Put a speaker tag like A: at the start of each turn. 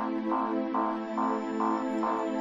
A: 啊啊啊啊啊啊